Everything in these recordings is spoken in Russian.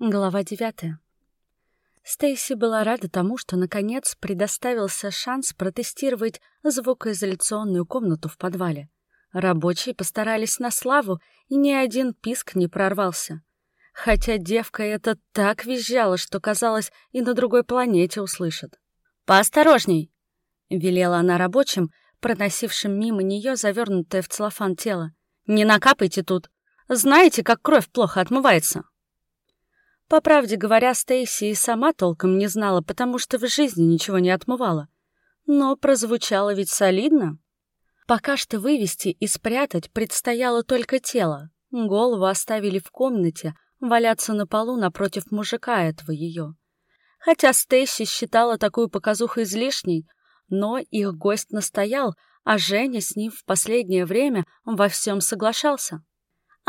Глава девятая. Стейси была рада тому, что наконец предоставился шанс протестировать звукоизоляционную комнату в подвале. Рабочие постарались на славу, и ни один писк не прорвался. Хотя девка это так визжала, что, казалось, и на другой планете услышит. «Поосторожней!» — велела она рабочим, проносившим мимо нее завернутое в целлофан тело. «Не накапайте тут! Знаете, как кровь плохо отмывается!» По правде говоря, Стейси и сама толком не знала, потому что в жизни ничего не отмывала. Но прозвучало ведь солидно. Пока что вывести и спрятать предстояло только тело. Голову оставили в комнате, валяться на полу напротив мужика этого ее. Хотя Стейси считала такую показуху излишней, но их гость настоял, а Женя с ним в последнее время во всем соглашался.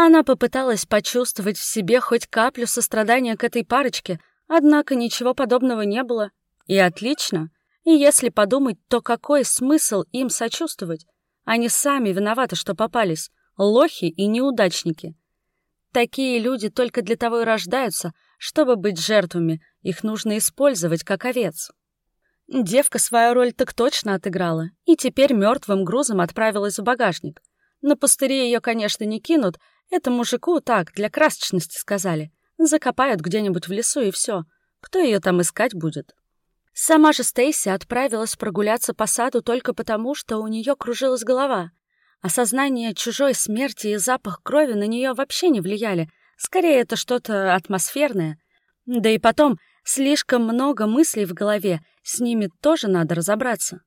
Она попыталась почувствовать в себе хоть каплю сострадания к этой парочке, однако ничего подобного не было. И отлично. И если подумать, то какой смысл им сочувствовать? Они сами виноваты, что попались. Лохи и неудачники. Такие люди только для того и рождаются, чтобы быть жертвами. Их нужно использовать как овец. Девка свою роль так точно отыграла, и теперь мертвым грузом отправилась в багажник. На пустыре ее, конечно, не кинут, это мужику так, для красочности сказали. Закопают где-нибудь в лесу и все. Кто ее там искать будет? Сама же Стейси отправилась прогуляться по саду только потому, что у нее кружилась голова. Осознание чужой смерти и запах крови на нее вообще не влияли. Скорее, это что-то атмосферное. Да и потом, слишком много мыслей в голове, с ними тоже надо разобраться.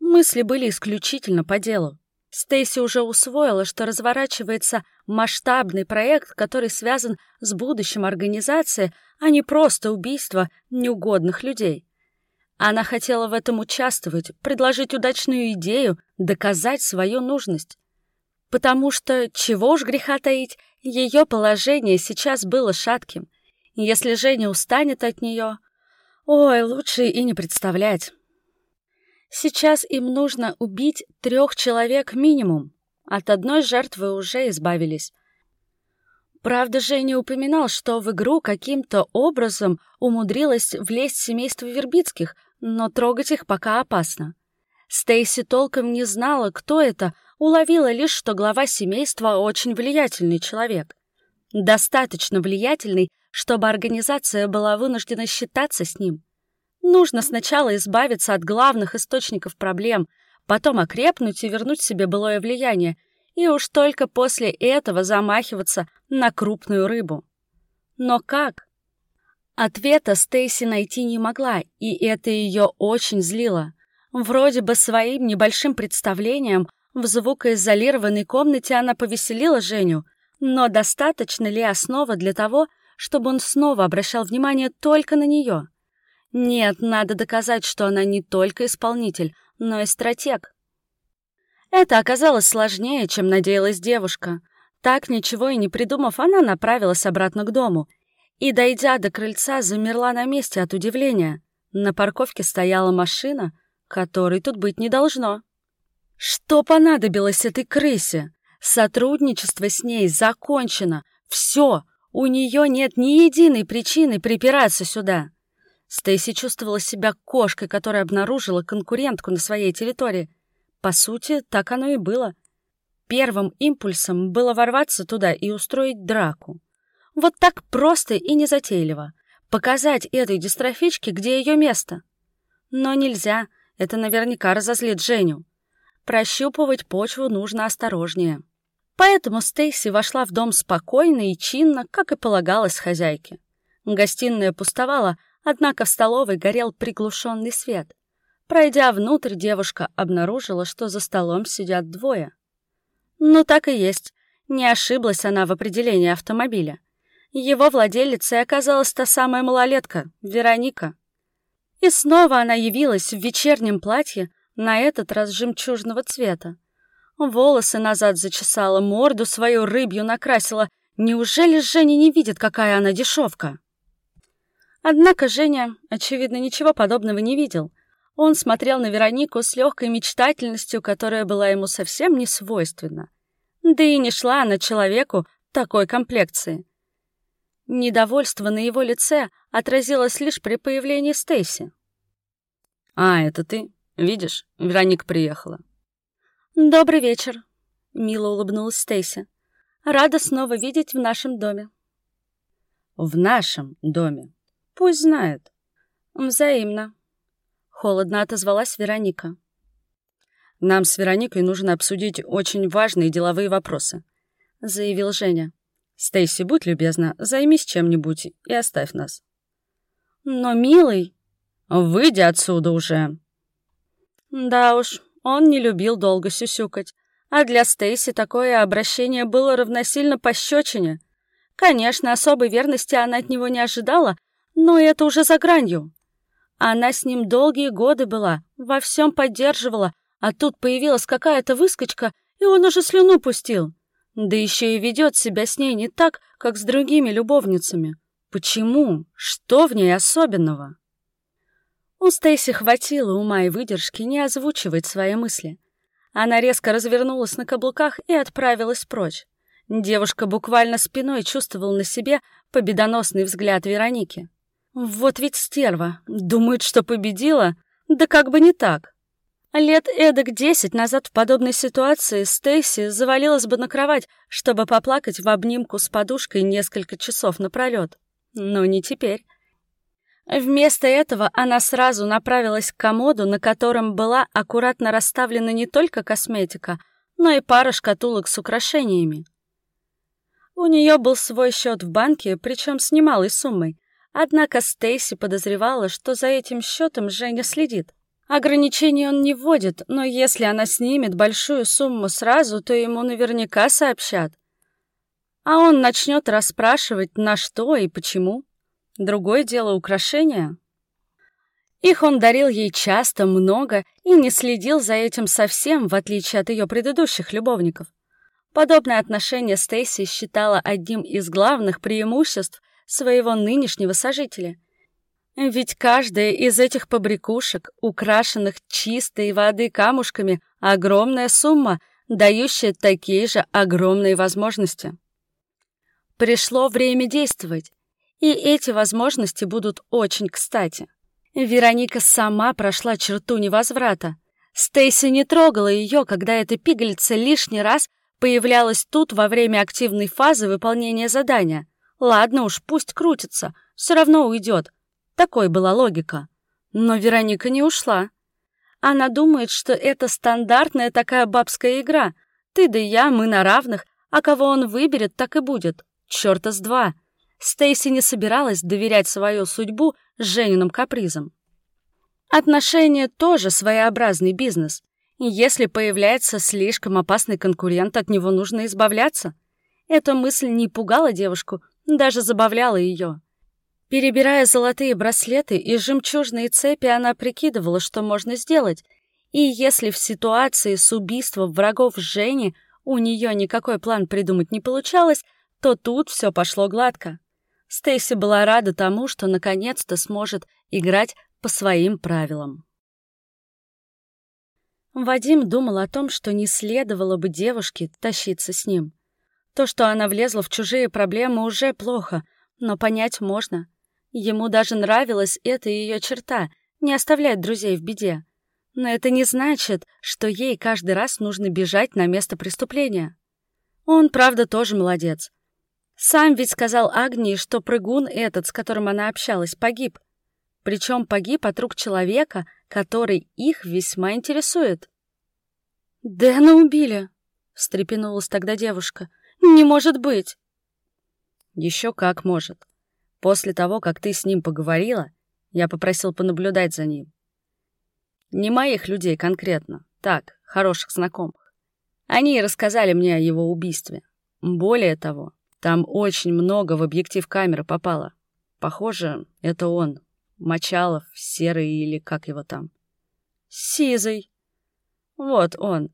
Мысли были исключительно по делу. Стейси уже усвоила, что разворачивается масштабный проект, который связан с будущим организации, а не просто убийство неугодных людей. Она хотела в этом участвовать, предложить удачную идею, доказать свою нужность. Потому что, чего уж греха таить, ее положение сейчас было шатким. Если Женя устанет от нее... Ой, лучше и не представлять. Сейчас им нужно убить трех человек минимум. От одной жертвы уже избавились. Правда, Женя упоминал, что в игру каким-то образом умудрилось влезть семейство Вербицких, но трогать их пока опасно. Стейси толком не знала, кто это, уловила лишь, что глава семейства очень влиятельный человек. Достаточно влиятельный, чтобы организация была вынуждена считаться с ним. Нужно сначала избавиться от главных источников проблем, потом окрепнуть и вернуть себе былое влияние, и уж только после этого замахиваться на крупную рыбу. Но как? Ответа Стейси найти не могла, и это ее очень злило. Вроде бы своим небольшим представлением в звукоизолированной комнате она повеселила Женю, но достаточно ли основа для того, чтобы он снова обращал внимание только на нее? Нет, надо доказать, что она не только исполнитель, но и стратег. Это оказалось сложнее, чем надеялась девушка. Так, ничего и не придумав, она направилась обратно к дому. И, дойдя до крыльца, замерла на месте от удивления. На парковке стояла машина, которой тут быть не должно. Что понадобилось этой крысе? Сотрудничество с ней закончено. Все, у нее нет ни единой причины припираться сюда. Стейси чувствовала себя кошкой, которая обнаружила конкурентку на своей территории. По сути, так оно и было. Первым импульсом было ворваться туда и устроить драку. Вот так просто и незатейливо. Показать этой дистрофичке, где ее место. Но нельзя, это наверняка разозлит Женю. Прощупывать почву нужно осторожнее. Поэтому Стейси вошла в дом спокойно и чинно, как и полагалось хозяйке. Гостиная пустовала, Однако в столовой горел приглушенный свет. Пройдя внутрь, девушка обнаружила, что за столом сидят двое. Ну, так и есть. Не ошиблась она в определении автомобиля. Его владелицей оказалась та самая малолетка, Вероника. И снова она явилась в вечернем платье, на этот раз жемчужного цвета. Волосы назад зачесала, морду свою рыбью накрасила. Неужели Женя не видит, какая она дешевка? Однако Женя, очевидно, ничего подобного не видел. Он смотрел на Веронику с легкой мечтательностью, которая была ему совсем не свойственна. Да и не шла она человеку такой комплекции. Недовольство на его лице отразилось лишь при появлении Стейси. «А, это ты? Видишь, Вероника приехала». «Добрый вечер», — мило улыбнулась Стейси. «Рада снова видеть в нашем доме». «В нашем доме. Пусть знает». «Взаимно», — холодно отозвалась Вероника. «Нам с Вероникой нужно обсудить очень важные деловые вопросы», — заявил Женя. «Стейси, будь любезна, займись чем-нибудь и оставь нас». «Но, милый...» «Выйди отсюда уже!» Да уж, он не любил долго сюсюкать, а для Стейси такое обращение было равносильно пощечине. Конечно, особой верности она от него не ожидала, но это уже за гранью. Она с ним долгие годы была, во всем поддерживала, а тут появилась какая-то выскочка, и он уже слюну пустил. Да еще и ведет себя с ней не так, как с другими любовницами. Почему? Что в ней особенного? У Стейси хватило ума и выдержки не озвучивать свои мысли. Она резко развернулась на каблуках и отправилась прочь. Девушка буквально спиной чувствовала на себе победоносный взгляд Вероники. Вот ведь стерва. Думает, что победила? Да как бы не так. Лет эдак десять назад в подобной ситуации Стейси завалилась бы на кровать, чтобы поплакать в обнимку с подушкой несколько часов напролет. Но не теперь. Вместо этого она сразу направилась к комоду, на котором была аккуратно расставлена не только косметика, но и пара шкатулок с украшениями. У нее был свой счет в банке, причем с немалой суммой. Однако Стейси подозревала, что за этим счетом Женя следит. Ограничений он не вводит, но если она снимет большую сумму сразу, то ему наверняка сообщат. А он начнет расспрашивать, на что и почему. Другое дело украшения. Их он дарил ей часто, много и не следил за этим совсем, в отличие от ее предыдущих любовников. Подобное отношение Стейси считала одним из главных преимуществ своего нынешнего сожителя. Ведь каждая из этих побрякушек, украшенных чистой воды камушками, огромная сумма, дающая такие же огромные возможности. Пришло время действовать, и эти возможности будут очень кстати. Вероника сама прошла черту невозврата. Стейси не трогала ее, когда эта пигалица лишний раз появлялась тут во время активной фазы выполнения задания. Ладно уж, пусть крутится, все равно уйдет. Такой была логика. Но Вероника не ушла. Она думает, что это стандартная такая бабская игра. Ты да я, мы на равных, а кого он выберет, так и будет. Чёрта с два. Стейси не собиралась доверять свою судьбу Жениным капризам. Отношения тоже своеобразный бизнес. Если появляется слишком опасный конкурент, от него нужно избавляться. Эта мысль не пугала девушку, даже забавляла ее. Перебирая золотые браслеты и жемчужные цепи, она прикидывала, что можно сделать. И если в ситуации с убийством врагов Жени у нее никакой план придумать не получалось, то тут все пошло гладко. Стейси была рада тому, что наконец-то сможет играть по своим правилам. Вадим думал о том, что не следовало бы девушке тащиться с ним. То, что она влезла в чужие проблемы, уже плохо, но понять можно. Ему даже нравилась эта ее черта — не оставлять друзей в беде. Но это не значит, что ей каждый раз нужно бежать на место преступления. Он, правда, тоже молодец. Сам ведь сказал Агнии, что прыгун этот, с которым она общалась, погиб. Причем погиб от рук человека, который их весьма интересует. «Дэна убили!» — встрепенулась тогда девушка. «Не может быть!» «Еще как может. После того, как ты с ним поговорила, я попросил понаблюдать за ним. Не моих людей конкретно, так, хороших знакомых. Они рассказали мне о его убийстве. Более того, там очень много в объектив камеры попало. Похоже, это он. Мочалов, Серый или как его там. Сизый. Вот он.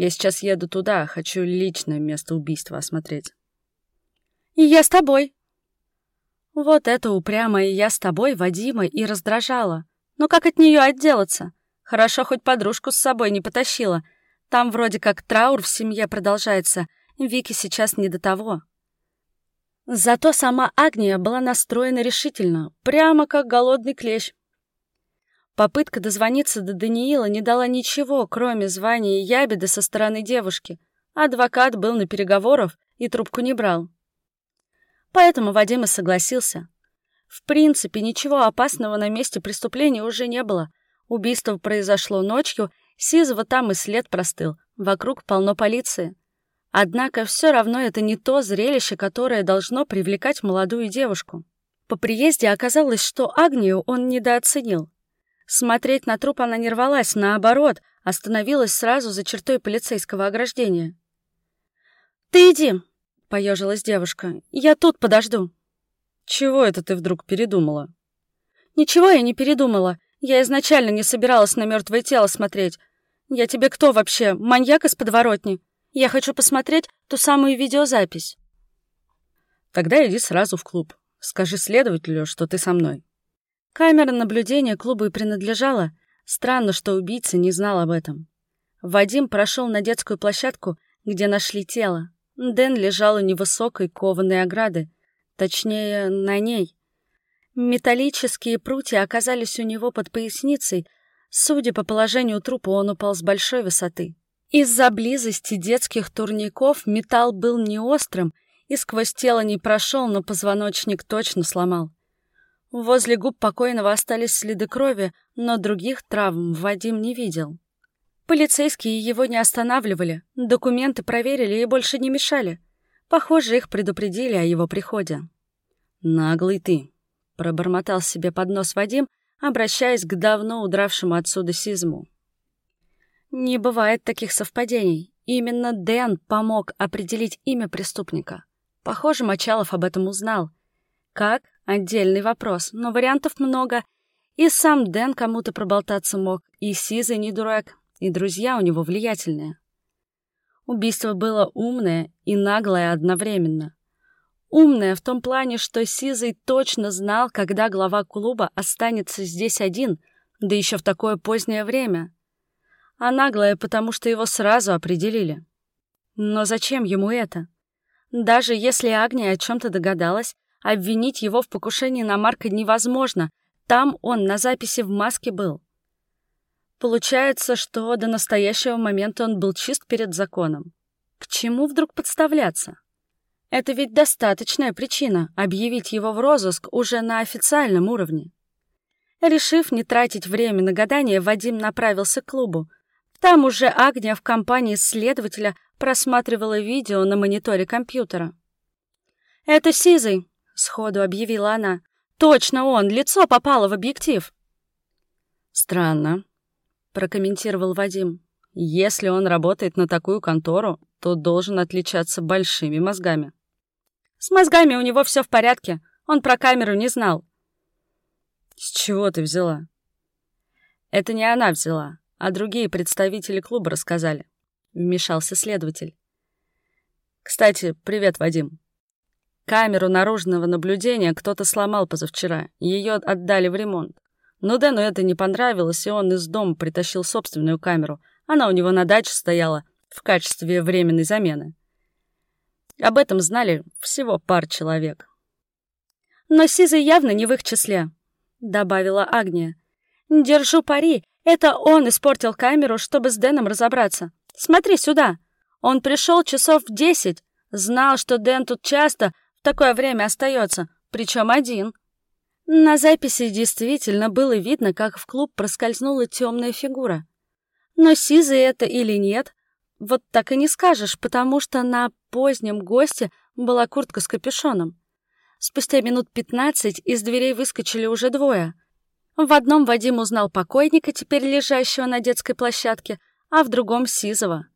Я сейчас еду туда, хочу личное место убийства осмотреть. И я с тобой. Вот это упрямое «я с тобой» Вадима и раздражало. Но как от нее отделаться? Хорошо, хоть подружку с собой не потащила. Там вроде как траур в семье продолжается. Вике сейчас не до того. Зато сама Агния была настроена решительно, прямо как голодный клещ. Попытка дозвониться до Даниила не дала ничего, кроме звания ябеды со стороны девушки. Адвокат был на переговорах и трубку не брал. Поэтому Вадим и согласился. В принципе, ничего опасного на месте преступления уже не было. Убийство произошло ночью, Сизова там и след простыл, вокруг полно полиции. Однако все равно это не то зрелище, которое должно привлекать молодую девушку. По приезде оказалось, что Агнию он недооценил. Смотреть на труп она не рвалась, наоборот, остановилась сразу за чертой полицейского ограждения. «Ты иди!» — поежилась девушка. «Я тут подожду». «Чего это ты вдруг передумала?» «Ничего я не передумала. Я изначально не собиралась на мертвое тело смотреть. Я тебе кто вообще, маньяк из подворотни?» Я хочу посмотреть ту самую видеозапись. Тогда иди сразу в клуб. Скажи следователю, что ты со мной. Камера наблюдения клубу и принадлежала. Странно, что убийца не знал об этом. Вадим прошел на детскую площадку, где нашли тело. Дэн лежал у невысокой кованой ограды, точнее, на ней. Металлические прутья оказались у него под поясницей. Судя по положению трупа, он упал с большой высоты. Из-за близости детских турников металл был не острым и сквозь тело не прошел, но позвоночник точно сломал. Возле губ покойного остались следы крови, но других травм Вадим не видел. Полицейские его не останавливали, документы проверили и больше не мешали. Похоже, их предупредили о его приходе. «Наглый ты», — пробормотал себе под нос Вадим, обращаясь к давно удравшему отсюда Сизму. Не бывает таких совпадений. Именно Дэн помог определить имя преступника. Похоже, Мочалов об этом узнал. Как? Отдельный вопрос, но вариантов много. И сам Дэн кому-то проболтаться мог, и Сизый не дурак, и друзья у него влиятельные. Убийство было умное и наглое одновременно. Умное в том плане, что Сизый точно знал, когда глава клуба останется здесь один, да еще в такое позднее время а наглое, потому что его сразу определили. Но зачем ему это? Даже если Агния о чем-то догадалась, обвинить его в покушении на Марка невозможно. Там он на записи в маске был. Получается, что до настоящего момента он был чист перед законом. К чему вдруг подставляться? Это ведь достаточная причина объявить его в розыск уже на официальном уровне. Решив не тратить время на гадание, Вадим направился к клубу, там уже Агния в компании следователя просматривала видео на мониторе компьютера. «Это Сизый», — сходу объявила она. «Точно он, лицо попало в объектив». «Странно», — прокомментировал Вадим. «Если он работает на такую контору, то должен отличаться большими мозгами». «С мозгами у него все в порядке. Он про камеру не знал». «С чего ты взяла?» «Это не она взяла а другие представители клуба рассказали. Вмешался следователь. Кстати, привет, Вадим. Камеру наружного наблюдения кто-то сломал позавчера. Ее отдали в ремонт. Но Дэну это не понравилось, и он из дома притащил собственную камеру. Она у него на даче стояла в качестве временной замены. Об этом знали всего пар человек. «Но Сизый явно не в их числе», — добавила Агния. «Держу пари, это он испортил камеру, чтобы с Дэном разобраться. Смотри сюда. Он пришел часов в десять. Знал, что Дэн тут часто в такое время остается, причем один. На записи действительно было видно, как в клуб проскользнула темная фигура. Но сизый это или нет, вот так и не скажешь, потому что на позднем госте была куртка с капюшоном. Спустя минут пятнадцать из дверей выскочили уже двое — в одном Вадим узнал покойника, теперь лежащего на детской площадке, а в другом — Сизова.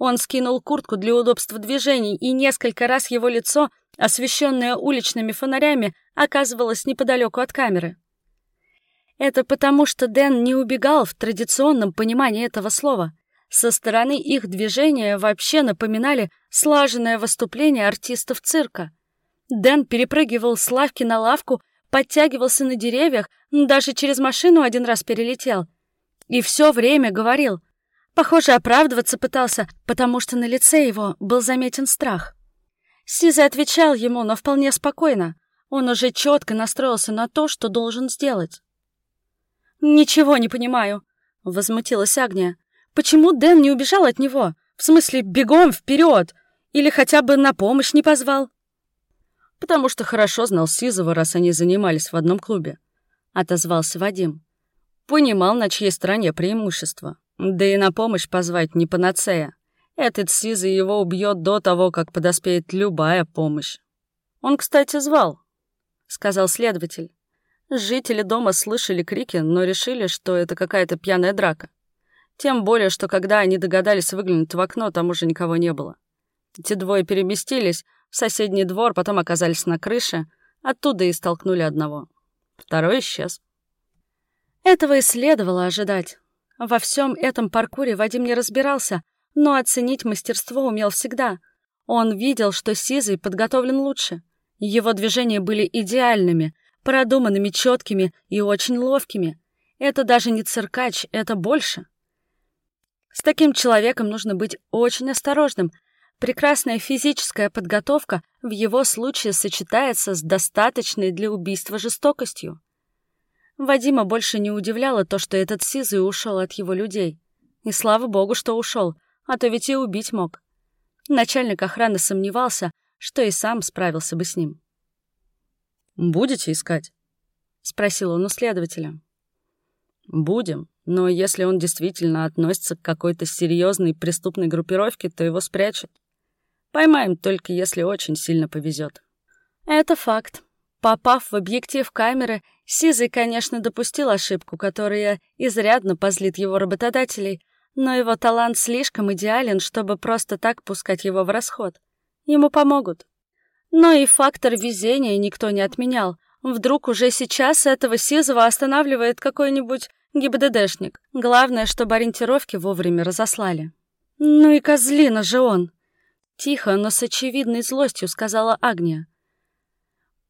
Он скинул куртку для удобства движений, и несколько раз его лицо, освещенное уличными фонарями, оказывалось неподалеку от камеры. Это потому, что Дэн не убегал в традиционном понимании этого слова. Со стороны их движения вообще напоминали слаженное выступление артистов цирка. Дэн перепрыгивал с лавки на лавку, подтягивался на деревьях, даже через машину один раз перелетел. И все время говорил. Похоже, оправдываться пытался, потому что на лице его был заметен страх. Сиза отвечал ему, но вполне спокойно. Он уже четко настроился на то, что должен сделать. «Ничего не понимаю», — возмутилась Агния. «Почему Дэн не убежал от него? В смысле, бегом вперед! Или хотя бы на помощь не позвал?» «Потому что хорошо знал Сизова, раз они занимались в одном клубе», — отозвался Вадим. «Понимал, на чьей стороне преимущество. Да и на помощь позвать не панацея. Этот Сизый его убьет до того, как подоспеет любая помощь. Он, кстати, звал, — сказал следователь. Жители дома слышали крики, но решили, что это какая-то пьяная драка. Тем более, что когда они догадались выглянуть в окно, там уже никого не было. Эти двое переместились в соседний двор, потом оказались на крыше, оттуда и столкнули одного. Второй исчез. Этого и следовало ожидать. Во всем этом паркуре Вадим не разбирался, но оценить мастерство умел всегда. Он видел, что Сизый подготовлен лучше. Его движения были идеальными, продуманными, четкими и очень ловкими. Это даже не циркач, это больше. С таким человеком нужно быть очень осторожным. Прекрасная физическая подготовка в его случае сочетается с достаточной для убийства жестокостью. Вадима больше не удивляло то, что этот Сизый ушел от его людей. И слава богу, что ушел — а то ведь и убить мог. Начальник охраны сомневался, что и сам справился бы с ним. «Будете искать?» — спросил он у следователя. «Будем, но если он действительно относится к какой-то серьезной преступной группировке, то его спрячут. Поймаем только, если очень сильно повезет. Это факт. Попав в объектив камеры, Сизый, конечно, допустил ошибку, которая изрядно позлит его работодателей, но его талант слишком идеален, чтобы просто так пускать его в расход. Ему помогут. Но и фактор везения никто не отменял. Вдруг уже сейчас этого Сизова останавливает какой-нибудь ГИБДДшник. Главное, чтобы ориентировки вовремя разослали. «Ну и козлина же он!» Тихо, но с очевидной злостью сказала Агния.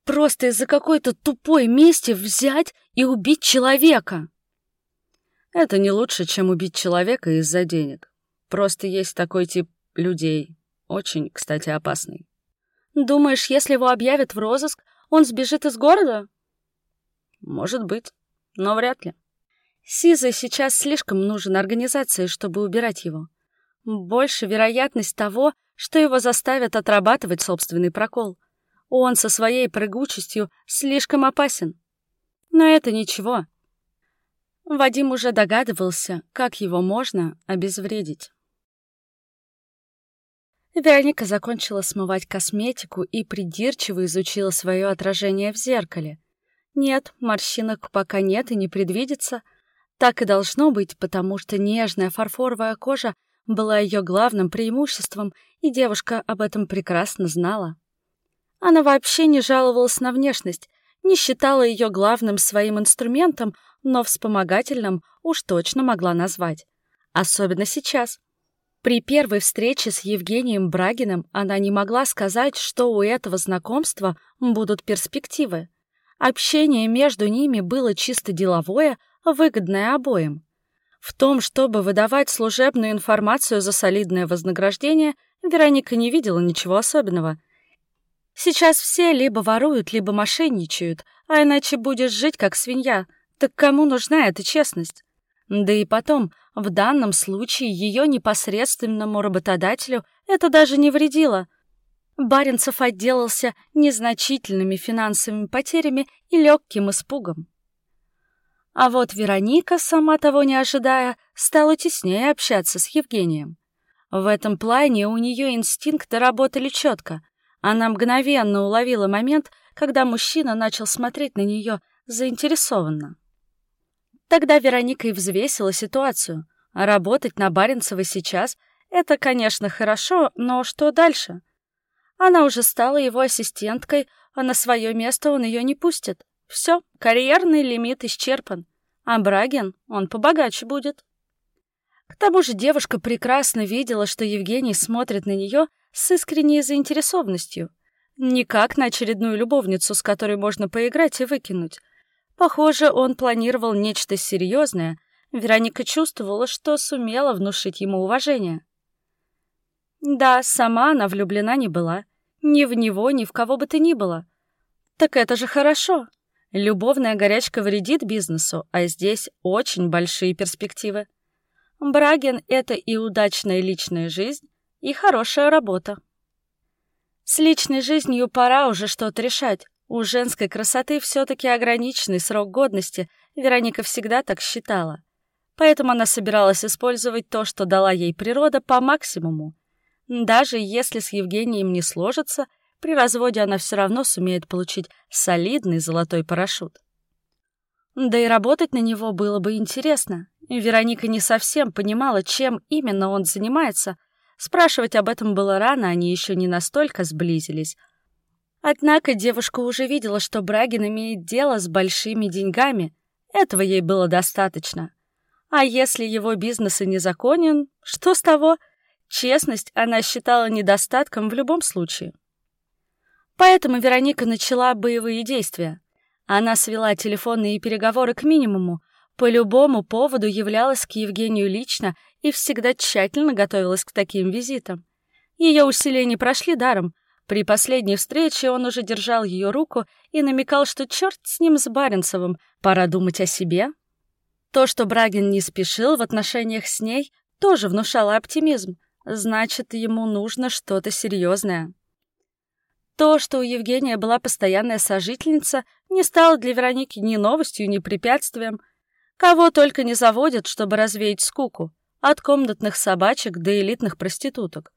«Просто из-за какой-то тупой мести взять и убить человека!» Это не лучше, чем убить человека из-за денег. Просто есть такой тип людей. Очень, кстати, опасный. Думаешь, если его объявят в розыск, он сбежит из города? Может быть, но вряд ли. Сиза сейчас слишком нужен организации, чтобы убирать его. Больше вероятность того, что его заставят отрабатывать собственный прокол. Он со своей прыгучестью слишком опасен. Но это ничего. Вадим уже догадывался, как его можно обезвредить. Вероника закончила смывать косметику и придирчиво изучила свое отражение в зеркале. Нет, морщинок пока нет и не предвидится. Так и должно быть, потому что нежная фарфоровая кожа была ее главным преимуществом, и девушка об этом прекрасно знала. Она вообще не жаловалась на внешность, не считала ее главным своим инструментом, но вспомогательным уж точно могла назвать. Особенно сейчас. При первой встрече с Евгением Брагиным она не могла сказать, что у этого знакомства будут перспективы. Общение между ними было чисто деловое, выгодное обоим. В том, чтобы выдавать служебную информацию за солидное вознаграждение, Вероника не видела ничего особенного. Сейчас все либо воруют, либо мошенничают, а иначе будешь жить как свинья — так кому нужна эта честность? Да и потом, в данном случае ее непосредственному работодателю это даже не вредило. Баренцев отделался незначительными финансовыми потерями и легким испугом. А вот Вероника, сама того не ожидая, стала теснее общаться с Евгением. В этом плане у нее инстинкты работали четко. Она мгновенно уловила момент, когда мужчина начал смотреть на нее заинтересованно. Тогда Вероника и взвесила ситуацию. работать на Баренцева сейчас — это, конечно, хорошо, но что дальше? Она уже стала его ассистенткой, а на свое место он ее не пустит. Все, карьерный лимит исчерпан. А Брагин, он побогаче будет. К тому же девушка прекрасно видела, что Евгений смотрит на нее с искренней заинтересованностью. Не как на очередную любовницу, с которой можно поиграть и выкинуть, Похоже, он планировал нечто серьезное. Вероника чувствовала, что сумела внушить ему уважение. Да, сама она влюблена не была. Ни в него, ни в кого бы то ни было. Так это же хорошо. Любовная горячка вредит бизнесу, а здесь очень большие перспективы. Брагин — это и удачная личная жизнь, и хорошая работа. С личной жизнью пора уже что-то решать. У женской красоты все-таки ограниченный срок годности, Вероника всегда так считала. Поэтому она собиралась использовать то, что дала ей природа, по максимуму. Даже если с Евгением не сложится, при разводе она все равно сумеет получить солидный золотой парашют. Да и работать на него было бы интересно. Вероника не совсем понимала, чем именно он занимается. Спрашивать об этом было рано, они еще не настолько сблизились. Однако девушка уже видела, что Брагин имеет дело с большими деньгами. Этого ей было достаточно. А если его бизнес и незаконен, что с того? Честность она считала недостатком в любом случае. Поэтому Вероника начала боевые действия. Она свела телефонные переговоры к минимуму, по любому поводу являлась к Евгению лично и всегда тщательно готовилась к таким визитам. Ее усилия не прошли даром. При последней встрече он уже держал ее руку и намекал, что черт с ним с Баренцевым, пора думать о себе. То, что Брагин не спешил в отношениях с ней, тоже внушало оптимизм. Значит, ему нужно что-то серьезное. То, что у Евгения была постоянная сожительница, не стало для Вероники ни новостью, ни препятствием. Кого только не заводят, чтобы развеять скуку, от комнатных собачек до элитных проституток.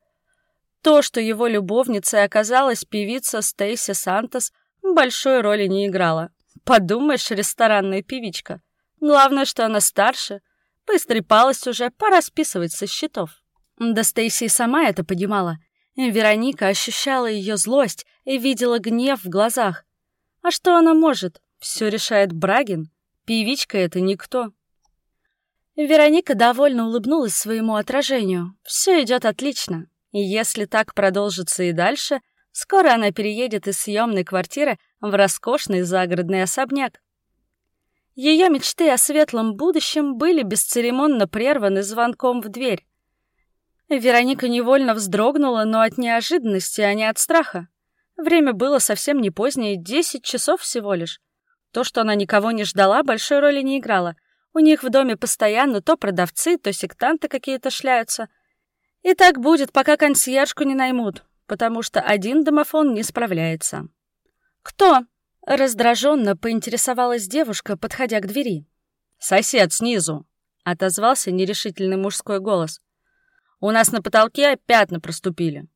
То, что его любовницей оказалась певица Стейси Сантос, большой роли не играла. Подумаешь, ресторанная певичка. Главное, что она старше. Поистрепалась уже, пора списывать со счетов. Да Стейси сама это понимала — Вероника ощущала ее злость и видела гнев в глазах. А что она может? Все решает Брагин. Певичка это никто. Вероника довольно улыбнулась своему отражению. Все идет отлично. И если так продолжится и дальше, скоро она переедет из съемной квартиры в роскошный загородный особняк. Ее мечты о светлом будущем были бесцеремонно прерваны звонком в дверь. Вероника невольно вздрогнула, но от неожиданности, а не от страха. Время было совсем не позднее, десять часов всего лишь. То, что она никого не ждала, большой роли не играло. У них в доме постоянно то продавцы, то сектанты какие-то шляются. И так будет, пока консьержку не наймут, потому что один домофон не справляется. «Кто?» — раздраженно поинтересовалась девушка, подходя к двери. «Сосед снизу», — отозвался нерешительный мужской голос. У нас на потолке пятна проступили.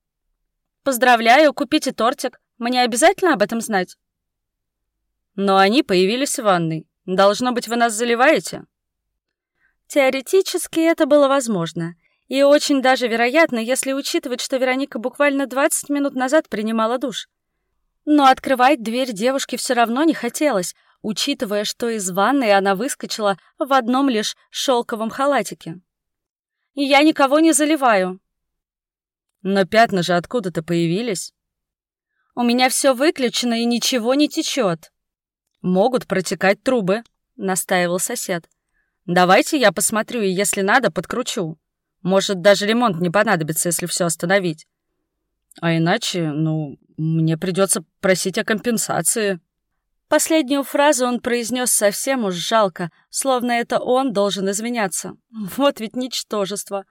Поздравляю, купите тортик. Мне обязательно об этом знать? Но они появились в ванной. Должно быть, вы нас заливаете? Теоретически это было возможно. И очень даже вероятно, если учитывать, что Вероника буквально 20 минут назад принимала душ. Но открывать дверь девушке все равно не хотелось, учитывая, что из ванной она выскочила в одном лишь шелковом халатике я никого не заливаю. Но пятна же откуда-то появились. У меня все выключено и ничего не течет. Могут протекать трубы, настаивал сосед. Давайте я посмотрю и, если надо, подкручу. Может, даже ремонт не понадобится, если все остановить. А иначе, ну, мне придется просить о компенсации. Последнюю фразу он произнес совсем уж жалко, словно это он должен извиняться. Вот ведь ничтожество.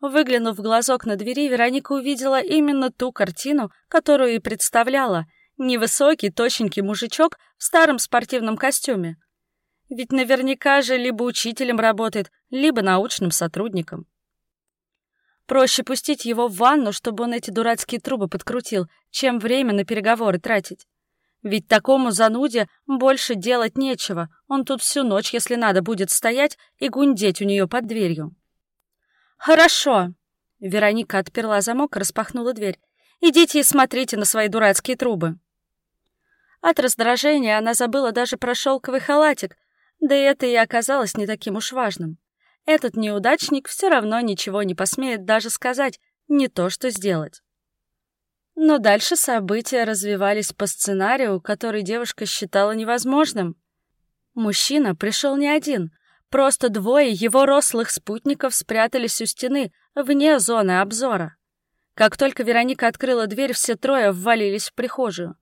Выглянув в глазок на двери, Вероника увидела именно ту картину, которую и представляла. Невысокий, точенький мужичок в старом спортивном костюме. Ведь наверняка же либо учителем работает, либо научным сотрудником. Проще пустить его в ванну, чтобы он эти дурацкие трубы подкрутил, чем время на переговоры тратить. Ведь такому зануде больше делать нечего. Он тут всю ночь, если надо, будет стоять и гундеть у нее под дверью. «Хорошо». Вероника отперла замок и распахнула дверь. «Идите и смотрите на свои дурацкие трубы». От раздражения она забыла даже про шелковый халатик, да и это и оказалось не таким уж важным. Этот неудачник все равно ничего не посмеет даже сказать, не то что сделать. Но дальше события развивались по сценарию, который девушка считала невозможным. Мужчина пришел не один, просто двое его рослых спутников спрятались у стены, вне зоны обзора. Как только Вероника открыла дверь, все трое ввалились в прихожую.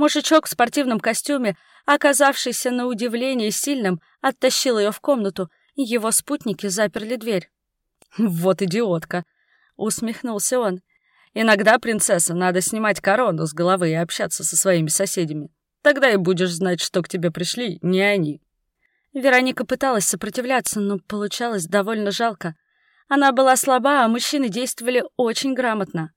Мужичок в спортивном костюме, оказавшийся на удивление сильным, оттащил ее в комнату, и его спутники заперли дверь. «Вот идиотка!» — усмехнулся он. «Иногда, принцесса, надо снимать корону с головы и общаться со своими соседями. Тогда и будешь знать, что к тебе пришли не они». Вероника пыталась сопротивляться, но получалось довольно жалко. Она была слаба, а мужчины действовали очень грамотно.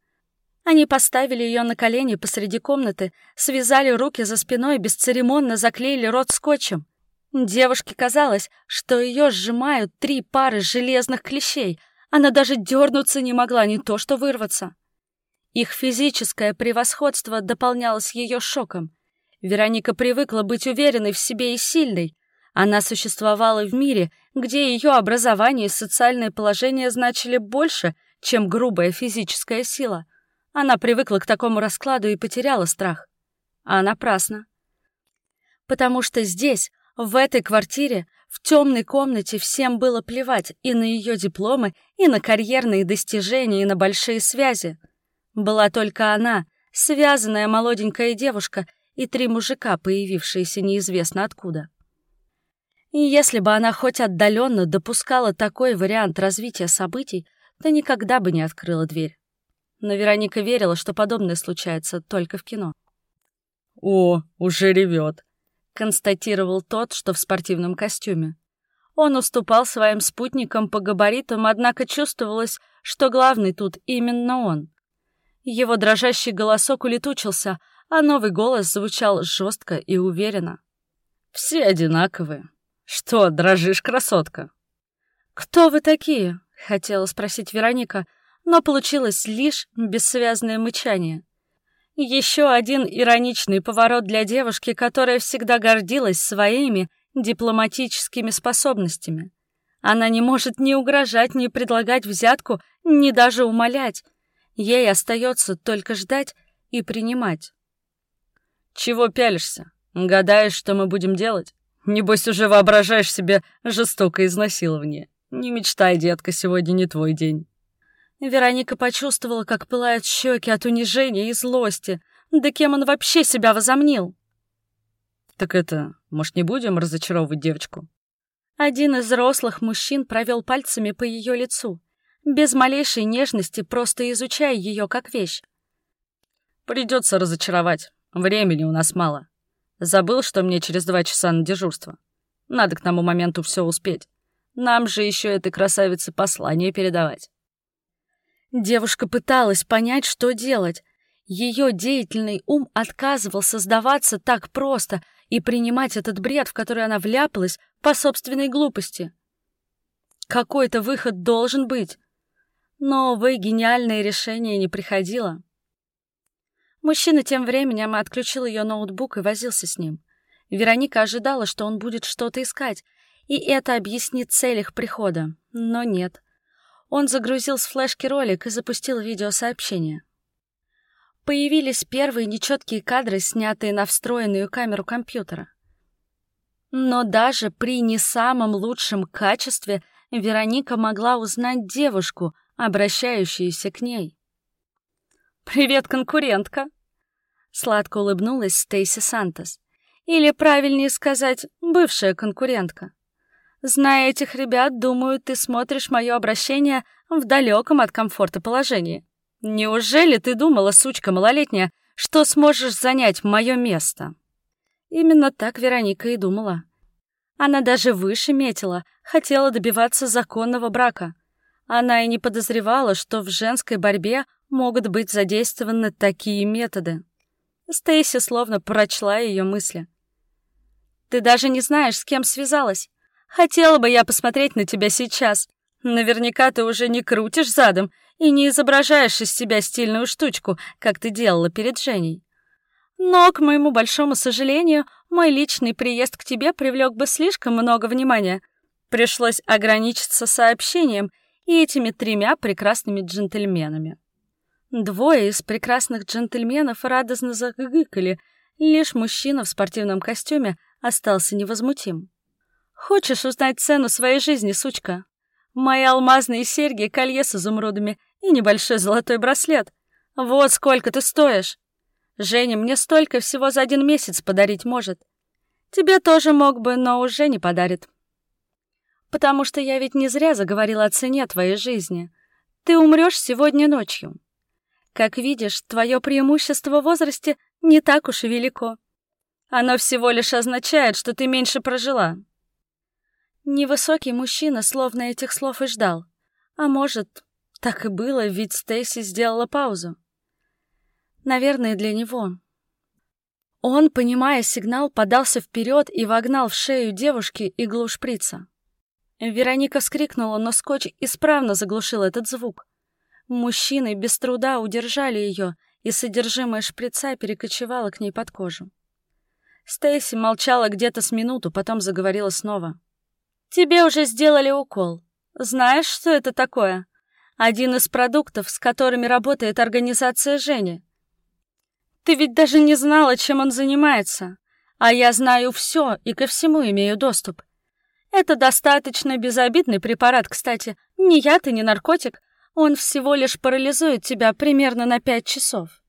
Они поставили ее на колени посреди комнаты, связали руки за спиной, бесцеремонно заклеили рот скотчем. Девушке казалось, что ее сжимают три пары железных клещей. Она даже дернуться не могла, не то что вырваться. Их физическое превосходство дополнялось ее шоком. Вероника привыкла быть уверенной в себе и сильной, она существовала в мире, где ее образование и социальное положение значили больше, чем грубая физическая сила. Она привыкла к такому раскладу и потеряла страх. А напрасно. Потому что здесь, в этой квартире, в темной комнате всем было плевать и на ее дипломы, и на карьерные достижения, и на большие связи. Была только она, связанная молоденькая девушка, и три мужика, появившиеся неизвестно откуда. И если бы она хоть отдаленно допускала такой вариант развития событий, то никогда бы не открыла дверь. Но Вероника верила, что подобное случается только в кино. «О, уже ревет», — констатировал тот, что в спортивном костюме. Он уступал своим спутникам по габаритам, однако чувствовалось, что главный тут именно он. Его дрожащий голосок улетучился, а новый голос звучал жестко и уверенно. «Все одинаковые. «Что, дрожишь, красотка?» «Кто вы такие?» — хотела спросить Вероника, но получилось лишь бессвязное мычание. Еще один ироничный поворот для девушки, которая всегда гордилась своими дипломатическими способностями. Она не может ни угрожать, ни предлагать взятку, ни даже умолять. Ей остается только ждать и принимать. «Чего пялишься? Гадаешь, что мы будем делать?» Небось, уже воображаешь себе жестокое изнасилование. Не мечтай, детка, сегодня не твой день. Вероника почувствовала, как пылают щеки от унижения и злости. Да кем он вообще себя возомнил? Так это, может, не будем разочаровывать девочку? Один из взрослых мужчин провел пальцами по ее лицу, без малейшей нежности, просто изучая ее как вещь. Придется разочаровать. Времени у нас мало. Забыл, что мне через два часа на дежурство. Надо к тому моменту все успеть. Нам же еще этой красавице послание передавать. Девушка пыталась понять, что делать. Ее деятельный ум отказывался сдаваться так просто и принимать этот бред, в который она вляпалась по собственной глупости. Какой-то выход должен быть. Но, увы, гениальное решение не приходило. Мужчина тем временем отключил ее ноутбук и возился с ним. Вероника ожидала, что он будет что-то искать, и это объяснит цель их прихода. Но нет. Он загрузил с флешки ролик и запустил видеосообщение. Появились первые нечеткие кадры, снятые на встроенную камеру компьютера. Но даже при не самом лучшем качестве Вероника могла узнать девушку, обращающуюся к ней. «Привет, конкурентка!» Сладко улыбнулась Стейси Сантос. Или, правильнее сказать, бывшая конкурентка. Зная этих ребят, думаю, ты смотришь мое обращение в далеком от комфорта положении. Неужели ты думала, сучка малолетняя, что сможешь занять мое место? Именно так Вероника и думала. Она даже выше метила, хотела добиваться законного брака. Она и не подозревала, что в женской борьбе могут быть задействованы такие методы. Стейси словно прочла ее мысли. «Ты даже не знаешь, с кем связалась. Хотела бы я посмотреть на тебя сейчас. Наверняка ты уже не крутишь задом и не изображаешь из себя стильную штучку, как ты делала перед Женей. Но, к моему большому сожалению, мой личный приезд к тебе привлек бы слишком много внимания. Пришлось ограничиться сообщением и этими тремя прекрасными джентльменами. Двое из прекрасных джентльменов радостно загыгыкали, лишь мужчина в спортивном костюме остался невозмутим. «Хочешь узнать цену своей жизни, сучка? Мои алмазные серьги, колье с изумрудами И небольшой золотой браслет. Вот сколько ты стоишь. Женя мне столько всего за один месяц подарить может. Тебе тоже мог бы, но уже не подарит. Потому что я ведь не зря заговорила о цене твоей жизни. Ты умрешь сегодня ночью. Как видишь, твое преимущество в возрасте не так уж и велико. Оно всего лишь означает, что ты меньше прожила. Невысокий мужчина словно этих слов и ждал. А может, так и было, ведь Стейси сделала паузу. Наверное, для него. Он, понимая сигнал, подался вперед и вогнал в шею девушки иглу шприца. Вероника вскрикнула, но скотч исправно заглушил этот звук. Мужчины без труда удержали ее, и содержимое шприца перекочевало к ней под кожу. Стейси молчала где-то с минуту, потом заговорила снова. «Тебе уже сделали укол. Знаешь, что это такое? Один из продуктов, с которыми работает организация Жени. Ты ведь даже не знала, чем он занимается. А я знаю все и ко всему имею доступ. Это достаточно безобидный препарат, кстати. Ни яд и не наркотик. Он всего лишь парализует тебя примерно на пять часов.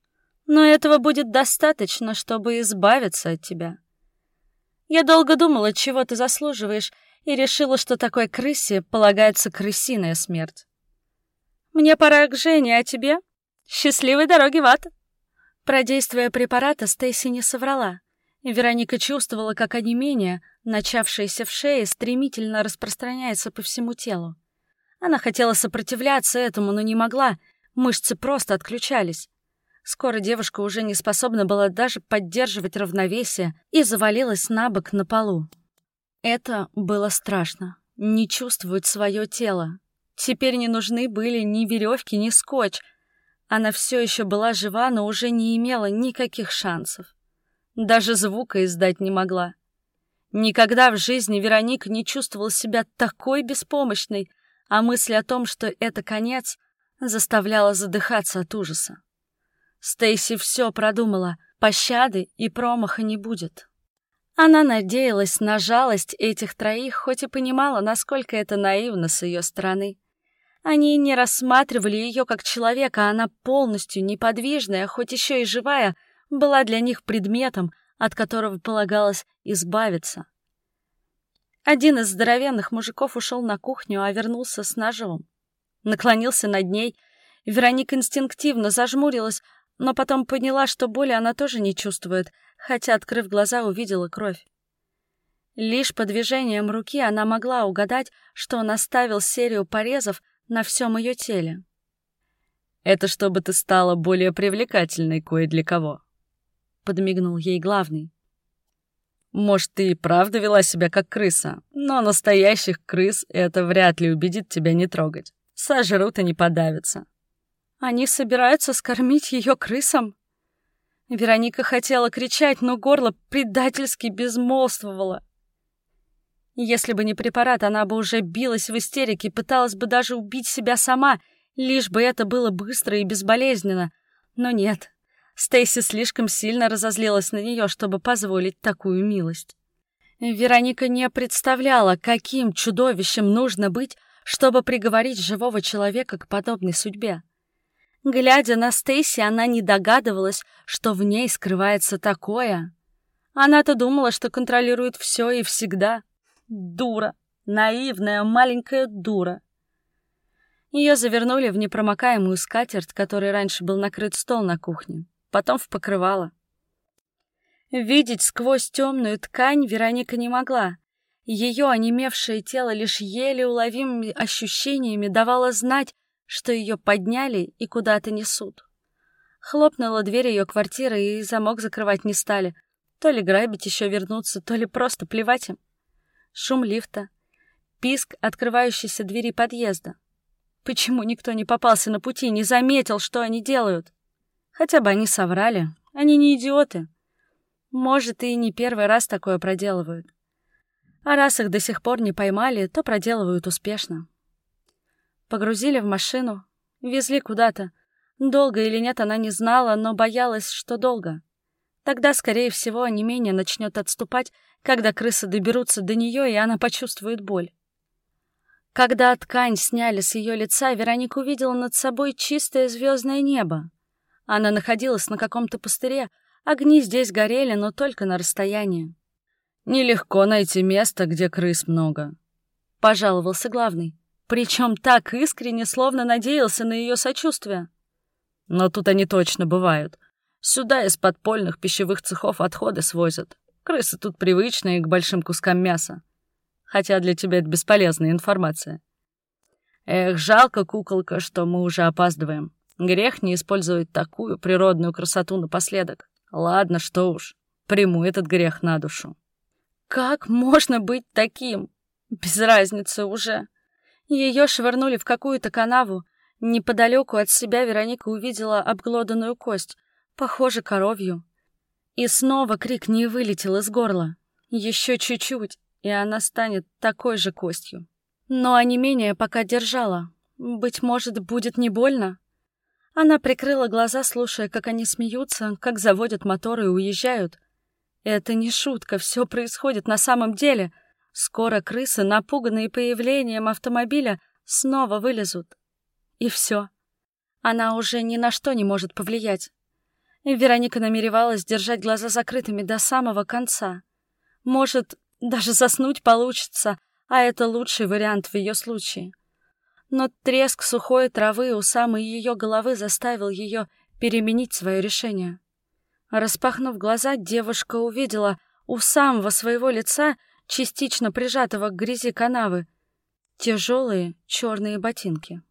Но этого будет достаточно, чтобы избавиться от тебя. Я долго думала, чего ты заслуживаешь, и решила, что такой крысе полагается крысиная смерть. Мне пора к Жене, а тебе? Счастливой дороги в ад! Про действие препарата Стейси не соврала. Вероника чувствовала, как онемение, начавшееся в шее, стремительно распространяется по всему телу. Она хотела сопротивляться этому, но не могла, мышцы просто отключались. Скоро девушка уже не способна была даже поддерживать равновесие и завалилась на бок на полу. Это было страшно. Не чувствовать свое тело. Теперь не нужны были ни веревки, ни скотч — она все еще была жива, но уже не имела никаких шансов. Даже звука издать не могла. Никогда в жизни Вероника не чувствовала себя такой беспомощной, а мысль о том, что это конец, заставляла задыхаться от ужаса. Стейси все продумала, пощады и промаха не будет. Она надеялась на жалость этих троих, хоть и понимала, насколько это наивно с ее стороны. Они не рассматривали ее как человека, а она полностью неподвижная, хоть еще и живая, была для них предметом, от которого полагалось избавиться. Один из здоровенных мужиков ушел на кухню, а вернулся с ножом. Наклонился над ней. Вероника инстинктивно зажмурилась, но потом поняла, что боли она тоже не чувствует, хотя, открыв глаза, увидела кровь. Лишь по движениям руки она могла угадать, что он оставил серию порезов, на всем ее теле. «Это чтобы ты стала более привлекательной кое для кого», — подмигнул ей главный. «Может, ты и правда вела себя как крыса, но настоящих крыс это вряд ли убедит тебя не трогать. Сожрут и не подавятся». «Они собираются скормить ее крысам?» Вероника хотела кричать, но горло предательски безмолвствовало. Если бы не препарат, она бы уже билась в истерике, пыталась бы даже убить себя сама, лишь бы это было быстро и безболезненно. Но нет. Стейси слишком сильно разозлилась на нее, чтобы позволить такую милость. Вероника не представляла, каким чудовищем нужно быть, чтобы приговорить живого человека к подобной судьбе. Глядя на Стейси, она не догадывалась, что в ней скрывается такое. Она-то думала, что контролирует все и всегда — Дура. Наивная маленькая дура. Ее завернули в непромокаемую скатерть, которой раньше был накрыт стол на кухне, потом в покрывало. Видеть сквозь темную ткань Вероника не могла. Ее онемевшее тело лишь еле уловимыми ощущениями давало знать, что ее подняли и куда-то несут. Хлопнула дверь ее квартиры, и замок закрывать не стали. То ли грабить еще вернуться, то ли просто плевать им шум лифта, писк открывающейся двери подъезда. Почему никто не попался на пути, не заметил, что они делают? Хотя бы они соврали, они не идиоты. Может, и не первый раз такое проделывают. А раз их до сих пор не поймали, то проделывают успешно. Погрузили в машину, везли куда-то. Долго или нет, она не знала, но боялась, что долго. Тогда, скорее всего, не менее начнет отступать, когда крысы доберутся до нее, и она почувствует боль. Когда ткань сняли с ее лица, Вероника увидела над собой чистое звездное небо. Она находилась на каком-то пустыре, огни здесь горели, но только на расстоянии. «Нелегко найти место, где крыс много», — пожаловался главный. Причем так искренне, словно надеялся на ее сочувствие. Но тут они точно бывают. Сюда из подпольных пищевых цехов отходы свозят. Крысы тут привычные к большим кускам мяса хотя для тебя это бесполезная информация. Эх, жалко, куколка, что мы уже опаздываем. Грех не использовать такую природную красоту напоследок. Ладно, что уж, приму этот грех на душу. Как можно быть таким? Без разницы уже. Ее швырнули в какую-то канаву. Неподалеку от себя Вероника увидела обглоданную кость, похоже, коровью. И снова крик не вылетел из горла. Еще чуть-чуть, и она станет такой же костью. Но онемение пока держала. Быть может, будет не больно? Она прикрыла глаза, слушая, как они смеются, как заводят моторы и уезжают. Это не шутка, все происходит на самом деле. Скоро крысы, напуганные появлением автомобиля, снова вылезут. И все. Она уже ни на что не может повлиять. Вероника намеревалась держать глаза закрытыми до самого конца. Может, даже заснуть получится, а это лучший вариант в ее случае. Но треск сухой травы у самой ее головы заставил ее переменить свое решение. Распахнув глаза, девушка увидела у самого своего лица, частично прижатого к грязи канавы, тяжелые черные ботинки.